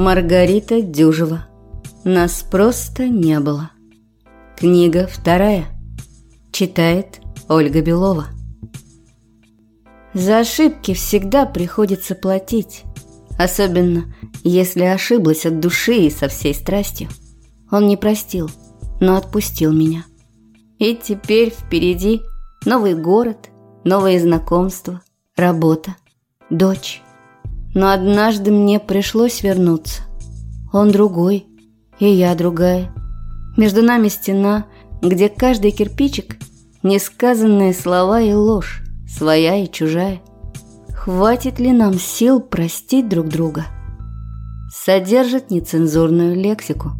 Маргарита Дюжева. Нас просто не было. Книга вторая. Читает Ольга Белова. За ошибки всегда приходится платить. Особенно, если ошиблась от души и со всей страстью. Он не простил, но отпустил меня. И теперь впереди новый город, новые знакомства, работа, дочь. Но однажды мне пришлось вернуться. Он другой, и я другая. Между нами стена, где каждый кирпичик – несказанные слова и ложь, своя и чужая. Хватит ли нам сил простить друг друга? Содержит нецензурную лексику.